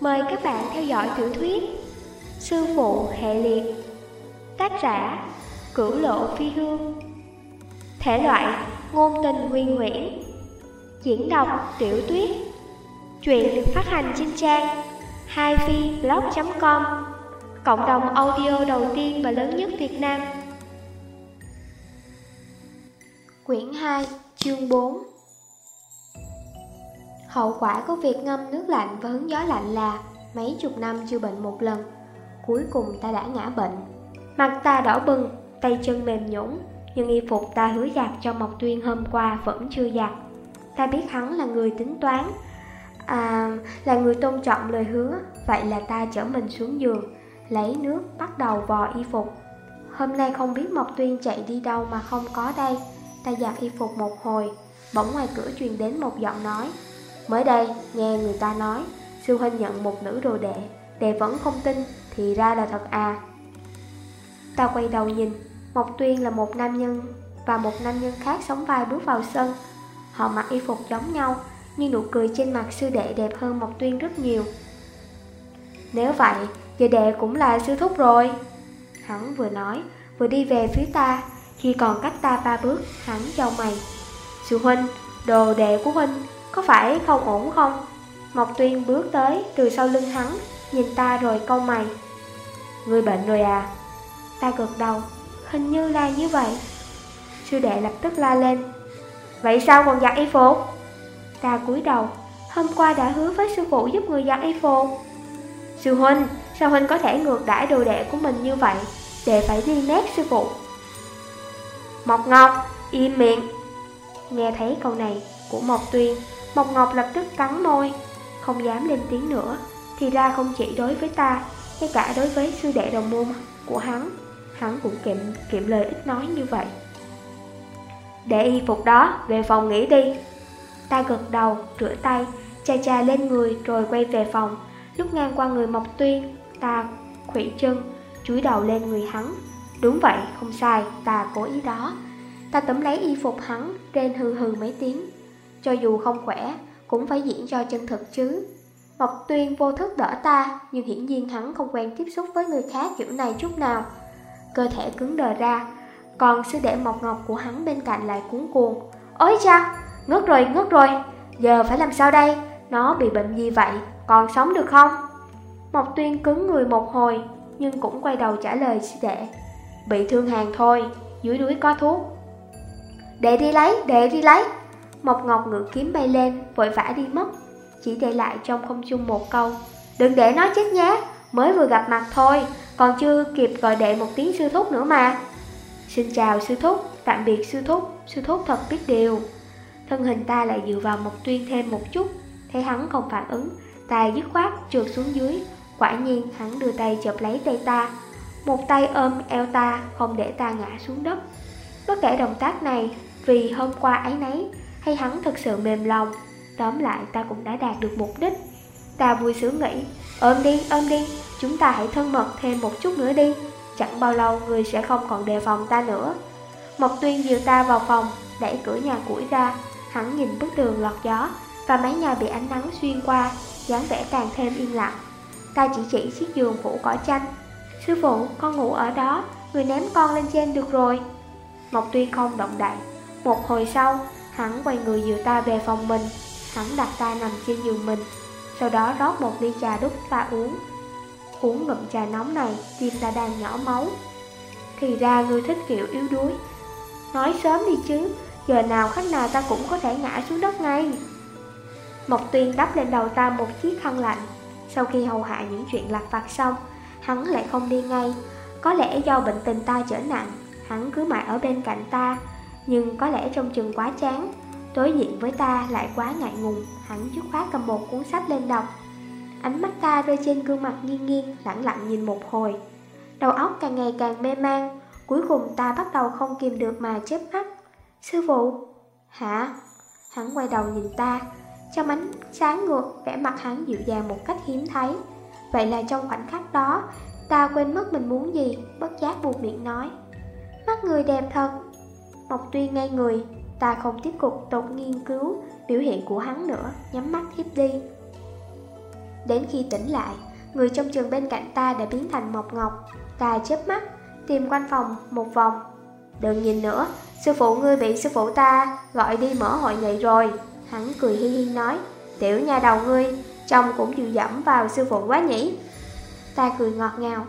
Mời các bạn theo dõi tiểu thuyết Sư phụ hệ liệt, Tác giả Cửu lộ phi hương. Thể loại Ngôn tình nguyên nguyễn. Diễn đọc Tiểu tuyết. Chuyện được phát hành trên trang haifiblog.com Cộng đồng audio đầu tiên và lớn nhất Việt Nam. Quyển 2 Chương 4 Hậu quả của việc ngâm nước lạnh và hứng gió lạnh là Mấy chục năm chưa bệnh một lần Cuối cùng ta đã ngã bệnh. Mặt ta đỏ bừng, tay chân mềm nhũn Nhưng y phục ta hứa giặt cho Mộc Tuyên hôm qua vẫn chưa giặt. Ta biết hắn là người tính toán À, là người tôn trọng lời hứa Vậy là ta chở mình xuống giường Lấy nước bắt đầu vò y phục. Hôm nay không biết Mộc Tuyên chạy đi đâu mà không có đây. Ta giặt y phục một hồi Bỗng ngoài cửa truyền đến một giọng nói. Mới đây, nghe người ta nói Sư huynh nhận một nữ đồ đệ Đệ vẫn không tin Thì ra là thật à. Ta quay đầu nhìn Mộc Tuyên là một nam nhân Và một nam nhân khác sống vai bước vào sân. Họ mặc y phục giống nhau Nhưng nụ cười trên mặt sư đệ đẹp hơn Mộc Tuyên rất nhiều. Nếu vậy Giờ đệ cũng là sư thúc rồi. Hắn vừa nói Vừa đi về phía ta. Khi còn cách ta ba bước Hắn chào mày. Sư huynh Đồ đệ của huynh có phải không ổn không? Mộc Tuyên bước tới từ sau lưng hắn, nhìn ta rồi câu mày. Người bệnh rồi à? Ta gật đầu, hình như là như vậy. Sư đệ lập tức la lên. Vậy sao còn giặt y phục? Ta cúi đầu, hôm qua đã hứa với sư phụ giúp người giặt y phục. Sư huynh, sao huynh có thể ngược đãi đồ đệ của mình như vậy? Đệ phải đi nét sư phụ. Mộc Ngọc, im miệng. Nghe thấy câu này của Mộc Tuyên, Mộc Ngọc lập tức cắn môi, không dám lên tiếng nữa. Thì ra không chỉ đối với ta, ngay cả đối với sư đệ đồng môn của hắn, hắn cũng kiệm, kiệm lời ít nói như vậy. Để y phục đó, về phòng nghỉ đi. Ta gật đầu, rửa tay, chà chà lên người rồi quay về phòng. Lúc ngang qua người Mộc Tuyên, ta khủy chân, chúi đầu lên người hắn. Đúng vậy, không sai, ta cố ý đó. Ta tấm lấy y phục hắn, trên hừ hừ mấy tiếng, cho dù không khỏe, cũng phải diễn cho chân thực chứ. Mộc Tuyên vô thức đỡ ta, nhưng hiển nhiên hắn không quen tiếp xúc với người khác kiểu này chút nào. Cơ thể cứng đờ ra, còn sư đệ Mộc Ngọc của hắn bên cạnh lại cuốn cuồng. Ôi cha, ngất rồi, ngất rồi, giờ phải làm sao đây? Nó bị bệnh gì vậy, còn sống được không? Mộc Tuyên cứng người một hồi, nhưng cũng quay đầu trả lời sư đệ. Bị thương hàng thôi, dưới núi có thuốc. Đệ đi lấy, đệ đi lấy. Mộc Ngọc ngự kiếm bay lên, vội vã đi mất. Chỉ để lại trong không chung một câu Đừng để nó chết nhé, mới vừa gặp mặt thôi Còn chưa kịp gọi đệ một tiếng sư thúc nữa mà. Xin chào sư thúc, tạm biệt sư thúc Sư thúc thật biết điều. Thân hình ta lại dựa vào một tuyên thêm một chút Thấy hắn không phản ứng Ta dứt khoát trượt xuống dưới. Quả nhiên hắn đưa tay chụp lấy tay ta Một tay ôm eo ta Không để ta ngã xuống đất. Bất kể động tác này Vì hôm qua ấy nấy hay hắn thật sự mềm lòng. Tóm lại ta cũng đã đạt được mục đích. Ta vui sướng nghĩ, ôm đi, ôm đi, chúng ta hãy thân mật thêm một chút nữa đi. Chẳng bao lâu người sẽ không còn đề phòng ta nữa. Mộc tuyên dìu ta vào phòng, đẩy cửa nhà củi ra. Hắn nhìn bức tường lọt gió và mái nhà bị ánh nắng xuyên qua, dáng vẻ càng thêm yên lặng. Ta chỉ chỉ chiếc giường phủ cỏ chanh. Sư phụ, con ngủ ở đó, người ném con lên trên được rồi. Mộc tuyên không động đậy. Một hồi sau, Hắn quay người dìu ta về phòng mình. Hắn đặt ta nằm trên giường mình. Sau đó rót một ly trà đút ta uống. Uống ngụm trà nóng này Tim ta đang nhỏ máu. Thì ra ngươi thích kiểu yếu đuối. Nói sớm đi chứ, Giờ nào khách nào ta cũng có thể ngã xuống đất ngay. Mộc Tuyên đắp lên đầu ta một chiếc khăn lạnh. Sau khi hầu hạ những chuyện lặt vặt xong, Hắn lại không đi ngay. Có lẽ do bệnh tình ta trở nặng, Hắn cứ mãi ở bên cạnh ta nhưng có lẽ trong chừng quá chán, Đối diện với ta lại quá ngại ngùng, Hắn dứt khoát cầm một cuốn sách lên đọc. Ánh mắt ta rơi trên gương mặt nghiêng nghiêng Lặng lặng nhìn một hồi. Đầu óc càng ngày càng mê man, Cuối cùng ta bắt đầu không kìm được mà chớp mắt. Sư phụ! Hả? Hắn quay đầu nhìn ta, Trong ánh sáng ngược, vẻ mặt hắn dịu dàng một cách hiếm thấy. Vậy là trong khoảnh khắc đó, Ta quên mất mình muốn gì, Bất giác buộc miệng nói. Mắt người đẹp thật Mộc Tuyên ngay người, ta không tiếp tục tục nghiên cứu biểu hiện của hắn nữa, nhắm mắt thiếp đi. Đến khi tỉnh lại, người trong trường bên cạnh ta đã biến thành Mộc Ngọc. Ta chớp mắt, tìm quanh phòng một vòng. Đừng nhìn nữa, sư phụ ngươi bị sư phụ ta gọi đi mở hội nghị rồi. Hắn cười hi hi nói, tiểu nhà đầu ngươi, chồng cũng dựa dẫm vào sư phụ quá nhỉ. Ta cười ngọt ngào,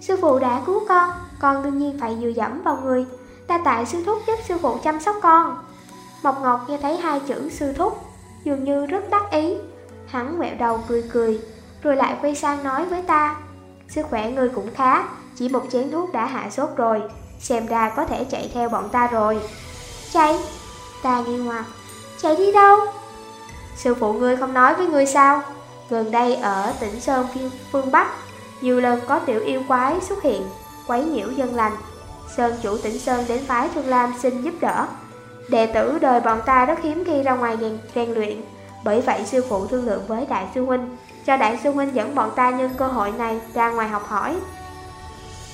sư phụ đã cứu con, con đương nhiên phải dựa dẫm vào người. Ta tại sư thúc giúp sư phụ chăm sóc con. Mộc Ngọc nghe thấy hai chữ sư thúc, dường như rất đắc ý. Hắn quẹo đầu cười cười, rồi lại quay sang nói với ta. Sức khỏe ngươi cũng khá, chỉ một chén thuốc đã hạ sốt rồi, xem ra có thể chạy theo bọn ta rồi. Chạy? Ta nghi hoặc, chạy đi đâu? Sư phụ ngươi không nói với ngươi sao? Gần đây ở tỉnh Sơn phương Bắc, nhiều lần có tiểu yêu quái xuất hiện, quấy nhiễu dân lành. Sơn chủ tỉnh Sơn đến phái Thương Lam xin giúp đỡ. Đệ tử đời bọn ta rất hiếm khi ra ngoài rèn, rèn luyện, bởi vậy sư phụ thương lượng với đại sư huynh, cho đại sư huynh dẫn bọn ta nhân cơ hội này ra ngoài học hỏi.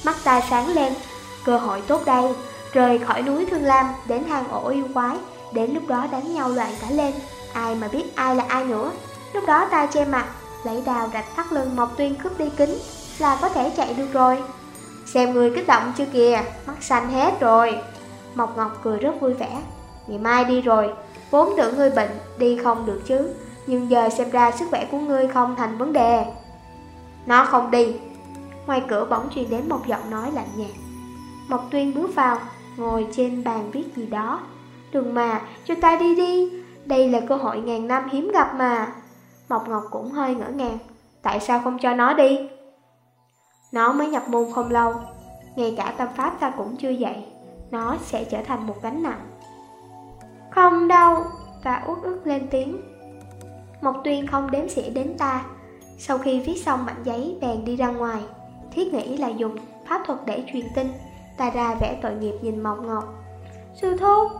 Mắt ta sáng lên, cơ hội tốt đây, rời khỏi núi Thương Lam đến hang ổ yêu quái, đến lúc đó đánh nhau loạn cả lên, ai mà biết ai là ai nữa. Lúc đó ta che mặt, lấy đào rạch thắt lưng Mộc Tuyên cướp đi kính, là có thể chạy được rồi. Xem người kích động chưa kìa, mắt xanh hết rồi. Mộc Ngọc cười rất vui vẻ. Ngày mai đi rồi, vốn tưởng ngươi bệnh, đi không được chứ, nhưng giờ xem ra sức khỏe của ngươi không thành vấn đề. Nó không đi. Ngoài cửa bỗng truyền đến một giọng nói lạnh nhạt. Mộc Tuyên bước vào, ngồi trên bàn viết gì đó. Đừng mà, cho ta đi đi, đây là cơ hội ngàn năm hiếm gặp mà. Mộc Ngọc cũng hơi ngỡ ngàng, tại sao không cho nó đi? Nó mới nhập môn không lâu, ngay cả tâm pháp ta cũng chưa dạy, nó sẽ trở thành một gánh nặng. Không đâu, ta út ức lên tiếng. Mộc Tuyên không đếm xỉa đến ta, sau khi viết xong mảnh giấy bèn đi ra ngoài, thiết nghĩ là dùng pháp thuật để truyền tin, ta ra vẽ tội nghiệp nhìn Mộc Ngọc. Sư thúc,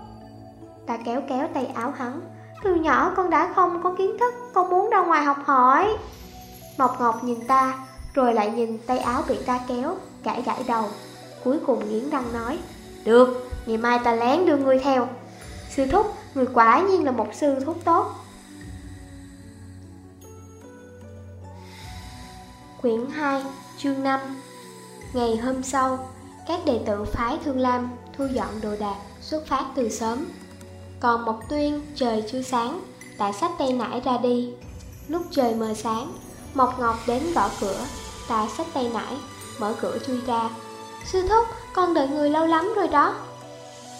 ta kéo kéo tay áo hắn, từ nhỏ con đã không có kiến thức, con muốn ra ngoài học hỏi. Mộc Ngọc nhìn ta, rồi lại nhìn tay áo bị ta kéo, gãi gãi đầu. Cuối cùng nghiến răng nói, được, ngày mai ta lén đưa ngươi theo. Sư thúc, người quả nhiên là một sư thúc tốt. Quyển 2, chương 5 Ngày hôm sau, các đệ tử phái Thương Lam thu dọn đồ đạc, xuất phát từ sớm. Còn Mộc Tuyên, trời chưa sáng, đã xách tay nải ra đi. Lúc trời mờ sáng, Mộc Ngọc đến gõ cửa, ta xách tay nải, mở cửa chui ra. Sư thúc, con đợi người lâu lắm rồi đó.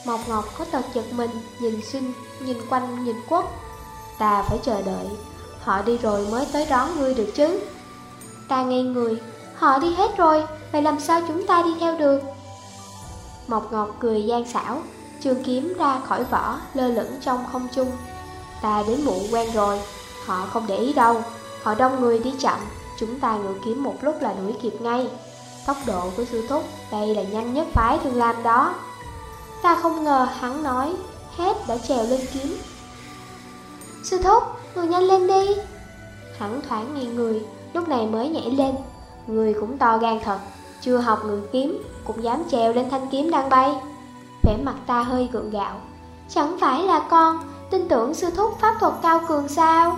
Mộc Ngọc có tật giật mình, nhìn xinh, nhìn quanh, nhìn quất. Ta phải chờ đợi, họ đi rồi mới tới đón ngươi được chứ. Ta ngây người, họ đi hết rồi, vậy làm sao chúng ta đi theo được? Mộc Ngọc cười gian xảo, trường kiếm ra khỏi vỏ, lơ lửng trong không trung. Ta đến muộn quen rồi, họ không để ý đâu, họ đông người đi chậm, chúng ta ngự kiếm một lúc là đuổi kịp ngay. Tốc độ của sư thúc, đây là nhanh nhất phái thương lam đó. Ta không ngờ hắn nói, hết đã trèo lên kiếm. Sư thúc, người nhanh lên đi. Hắn thoáng ngay người, lúc này mới nhảy lên. Người cũng to gan thật, chưa học ngự kiếm, cũng dám trèo lên thanh kiếm đang bay. Vẻ mặt ta hơi gượng gạo. Chẳng phải là con, tin tưởng sư thúc pháp thuật cao cường sao?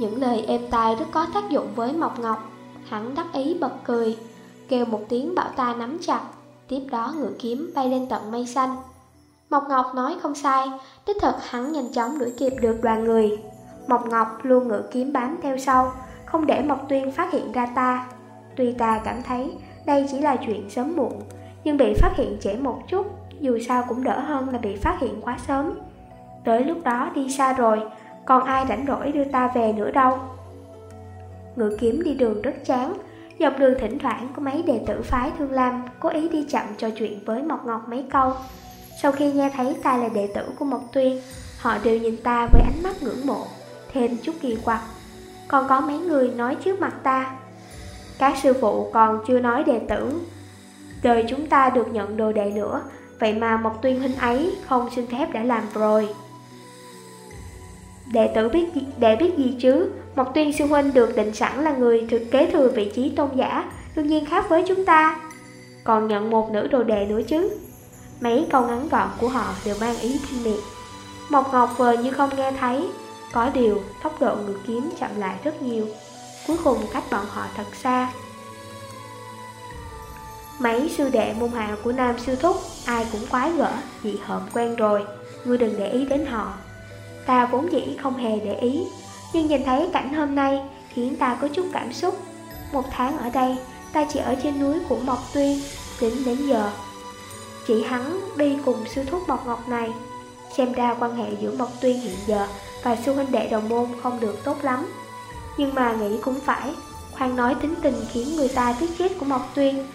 Những lời êm tai rất có tác dụng với Mộc Ngọc. Hắn đắc ý bật cười, kêu một tiếng bảo ta nắm chặt. Tiếp đó ngựa kiếm bay lên tận mây xanh. Mộc Ngọc nói không sai, đích thực hắn nhanh chóng đuổi kịp được đoàn người. Mộc Ngọc luôn ngựa kiếm bám theo sau, không để Mộc Tuyên phát hiện ra ta. Tuy ta cảm thấy đây chỉ là chuyện sớm muộn, nhưng bị phát hiện trễ một chút, dù sao cũng đỡ hơn là bị phát hiện quá sớm. Tới lúc đó đi xa rồi, còn ai rảnh rỗi đưa ta về nữa đâu. Ngự kiếm đi đường rất chán, dọc đường thỉnh thoảng có mấy đệ tử phái Thương Lam cố ý đi chậm trò chuyện với Mộc Ngọc mấy câu. Sau khi nghe thấy ta là đệ tử của Mộc Tuyên, họ đều nhìn ta với ánh mắt ngưỡng mộ, thêm chút kỳ quặc. Còn có mấy người nói trước mặt ta. Các sư phụ còn chưa nói đệ tử. Đời chúng ta được nhận đồ đệ nữa, vậy mà Mộc Tuyên huynh ấy không xin phép đã làm rồi. Đệ tử biết đệ biết gì chứ? Mộc tuyên sư huynh được định sẵn là người thực kế thừa vị trí tôn giả Đương nhiên khác với chúng ta. Còn nhận một nữ đồ đệ nữa chứ? Mấy câu ngắn gọn của họ đều mang ý kinh miệt Mộc Ngọc vờ như không nghe thấy Có điều tốc độ ngược kiếm chậm lại rất nhiều. Cuối cùng cách bọn họ thật xa. Mấy sư đệ môn hạ của nam sư thúc ai cũng quái gở, dị hợm quen rồi, ngươi đừng để ý đến họ. Ta vốn dĩ không hề để ý, nhưng nhìn thấy cảnh hôm nay khiến ta có chút cảm xúc. Một tháng ở đây, ta chỉ ở trên núi của Mộc Tuyên, tính đến giờ. Chỉ hắn đi cùng sư thúc Mộc Ngọc này, xem ra quan hệ giữa Mộc Tuyên hiện giờ và sư huynh đệ đồng môn không được tốt lắm. Nhưng mà nghĩ cũng phải, khoan nói tính tình khiến người ta tiếc chết của Mộc Tuyên,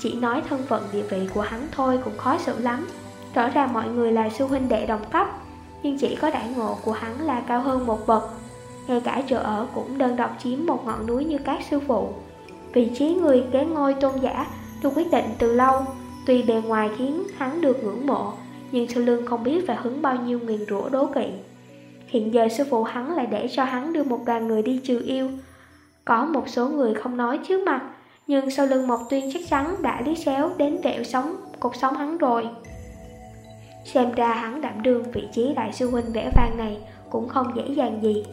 chỉ nói thân phận địa vị của hắn thôi cũng khó xử lắm. Rõ ràng mọi người là sư huynh đệ đồng cấp, nhưng chỉ có đại ngộ của hắn là cao hơn một bậc. Ngay cả chỗ ở cũng đơn độc chiếm một ngọn núi như các sư phụ. Vị trí người kế ngôi tôn giả được quyết định từ lâu, tuy bề ngoài khiến hắn được ngưỡng mộ, nhưng sau lưng không biết phải hứng bao nhiêu nguyền rủa đố kỵ. Hiện giờ sư phụ hắn lại để cho hắn đưa một đoàn người đi trừ yêu. Có một số người không nói trước mặt, nhưng sau lưng Mộc Tuyên chắc chắn đã lý xéo đến vẹo sống, cuộc sống hắn rồi. Xem ra hắn đảm đương vị trí đại sư huynh vẽ vang này cũng không dễ dàng gì.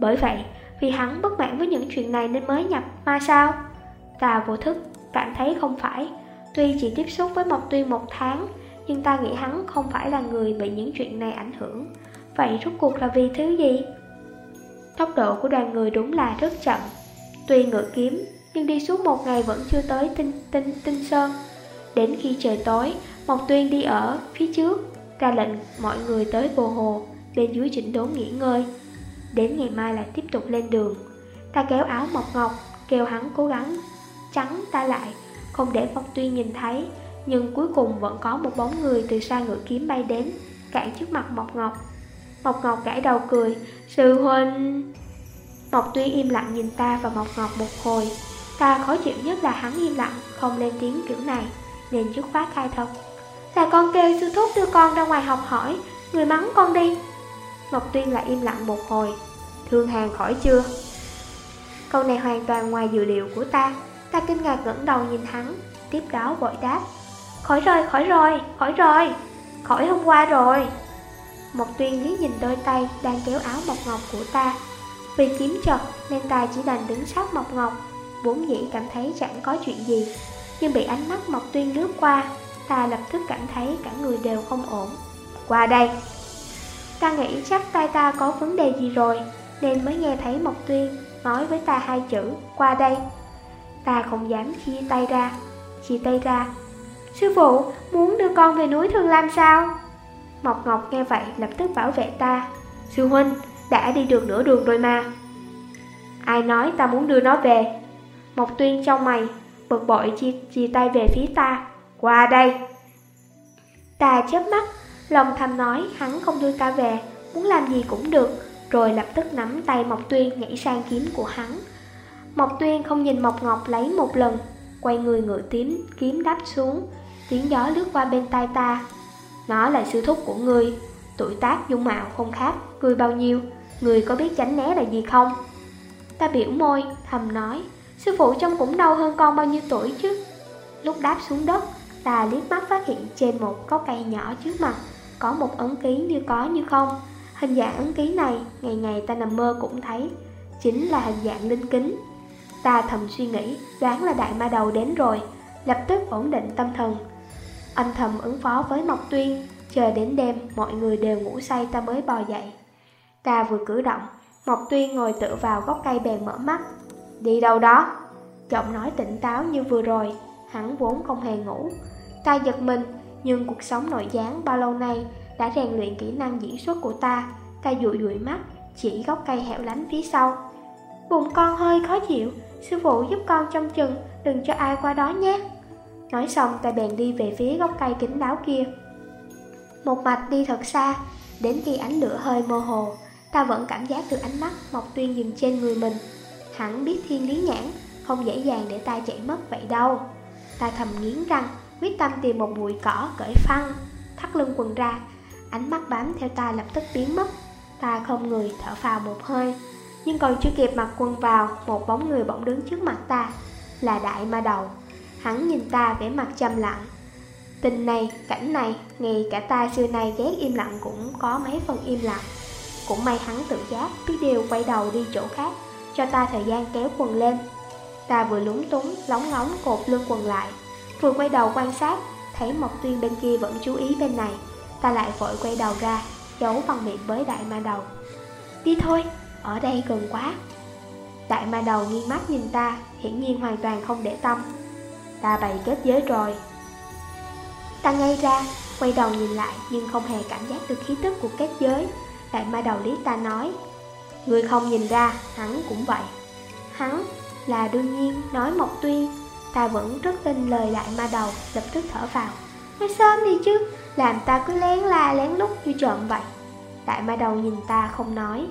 Bởi vậy, vì hắn bất mãn với những chuyện này nên mới nhập ma sao? Ta vô thức, cảm thấy không phải. Tuy chỉ tiếp xúc với Mộc Tuyên một tháng, nhưng ta nghĩ hắn không phải là người bị những chuyện này ảnh hưởng. Vậy rốt cuộc là vì thứ gì? Tốc độ của đoàn người đúng là rất chậm. Tuy ngựa kiếm, nhưng đi suốt một ngày vẫn chưa tới tinh, tinh, tinh sơn. Đến khi trời tối, Mộc Tuyên đi ở phía trước, ra lệnh mọi người tới bồ hồ, bên dưới chỉnh đốn nghỉ ngơi. Đến ngày mai lại tiếp tục lên đường. Ta kéo áo Mộc Ngọc, kêu hắn cố gắng trắng ta lại, không để Mộc Tuyên nhìn thấy, nhưng cuối cùng vẫn có một bóng người từ xa ngựa kiếm bay đến, cản trước mặt Mộc Ngọc. Mộc Ngọc gãi đầu cười, sư huynh... Mộc Tuyên im lặng nhìn ta và Mộc Ngọc một hồi. Ta khó chịu nhất là hắn im lặng, không lên tiếng kiểu này, nên dứt khoát khai thật. Là con kêu sư thúc đưa con ra ngoài học hỏi, người mắng con đi. Ngọc Tuyên lại im lặng một hồi. Thương hàng khỏi chưa? Câu này hoàn toàn ngoài dự liệu của ta. Ta kinh ngạc ngẩng đầu nhìn hắn, tiếp đó vội đáp. Khỏi rồi, khỏi rồi, khỏi rồi, khỏi hôm qua rồi. Mộc Tuyên liếc nhìn đôi tay đang kéo áo Mộc Ngọc của ta. Vì kiếm chật nên ta chỉ đành đứng sát Mộc Ngọc, vốn dĩ cảm thấy chẳng có chuyện gì. Nhưng bị ánh mắt Mộc Tuyên lướt qua, ta lập tức cảm thấy cả người đều không ổn. Qua đây! Ta nghĩ chắc tay ta có vấn đề gì rồi, nên mới nghe thấy Mộc Tuyên nói với ta hai chữ, qua đây. Ta không dám chia tay ra, chia tay ra. Sư phụ, muốn đưa con về núi Thường Lam sao? Mộc Ngọc nghe vậy lập tức bảo vệ ta. Sư huynh, đã đi được nửa đường rồi mà. Ai nói ta muốn đưa nó về? Mộc Tuyên trong mày, bực bội chia, chia tay về phía ta. Qua đây! Ta chớp mắt, lòng thầm nói hắn không đưa ta về, muốn làm gì cũng được, rồi lập tức nắm tay Mộc Tuyên nhảy sang kiếm của hắn. Mộc Tuyên không nhìn Mộc Ngọc lấy một lần, quay người ngựa tím, kiếm đáp xuống, tiếng gió lướt qua bên tai ta. Nó là sư thúc của người tuổi tác dung mạo không khác, người bao nhiêu, người có biết tránh né là gì không? Ta biểu môi, thầm nói, sư phụ trông cũng đau hơn con bao nhiêu tuổi chứ. Lúc đáp xuống đất, ta liếc mắt phát hiện trên một gốc cây nhỏ trước mặt, có một ấn ký như có như không. Hình dạng ấn ký này, ngày ngày ta nằm mơ cũng thấy, chính là hình dạng linh kính. Ta thầm suy nghĩ, đoán là đại ma đầu đến rồi, lập tức ổn định tâm thần. Âm thầm ứng phó với Mộc Tuyên, chờ đến đêm mọi người đều ngủ say ta mới bò dậy. Ta vừa cử động, Mộc Tuyên ngồi tựa vào gốc cây bèn mở mắt. Đi đâu đó? Giọng nói tỉnh táo như vừa rồi, hắn vốn không hề ngủ. Ta giật mình, nhưng cuộc sống nội gián bao lâu nay đã rèn luyện kỹ năng diễn xuất của ta. Ta dụi dụi mắt, chỉ gốc cây hẻo lánh phía sau. Bụng con hơi khó chịu, sư phụ giúp con trong chừng, đừng cho ai qua đó nhé. Nói xong ta bèn đi về phía gốc cây kính đáo kia. Một mạch đi thật xa, đến khi ánh lửa hơi mơ hồ, ta vẫn cảm giác được ánh mắt Mộc Tuyên dừng trên người mình. Hẳn biết thiên lý nhãn, không dễ dàng để ta chạy mất vậy đâu. Ta thầm nghiến răng, quyết tâm tìm một bụi cỏ cởi phăng, thắt lưng quần ra. Ánh mắt bám theo ta lập tức biến mất. Ta không người thở phào một hơi, nhưng còn chưa kịp mặc quần vào, một bóng người bỗng đứng trước mặt ta, là đại ma đầu. Hắn nhìn ta vẻ mặt trầm lặng. Tình này, cảnh này, ngay cả ta xưa nay ghét im lặng cũng có mấy phần im lặng. Cũng may hắn tự giác, biết điều quay đầu đi chỗ khác, cho ta thời gian kéo quần lên. Ta vừa lúng túng, lóng ngóng cột lưng quần lại, vừa quay đầu quan sát, thấy Mộc Tuyên bên kia vẫn chú ý bên này. Ta lại vội quay đầu ra, giấu bằng miệng với đại ma đầu. Đi thôi, ở đây gần quá. Đại ma đầu nghiêng mắt nhìn ta, hiển nhiên hoàn toàn không để tâm. Ta bày kết giới rồi. Ta ngay ra, quay đầu nhìn lại nhưng không hề cảm giác được khí tức của kết giới. Đại ma đầu lý ta nói, Người không nhìn ra, hắn cũng vậy. Hắn là đương nhiên nói Mộc Tuyên, ta vẫn rất tin lời đại ma đầu, lập tức thở vào. Nói sớm đi chứ, làm ta cứ lén la lén lút như trộm vậy. Đại ma đầu nhìn ta không nói,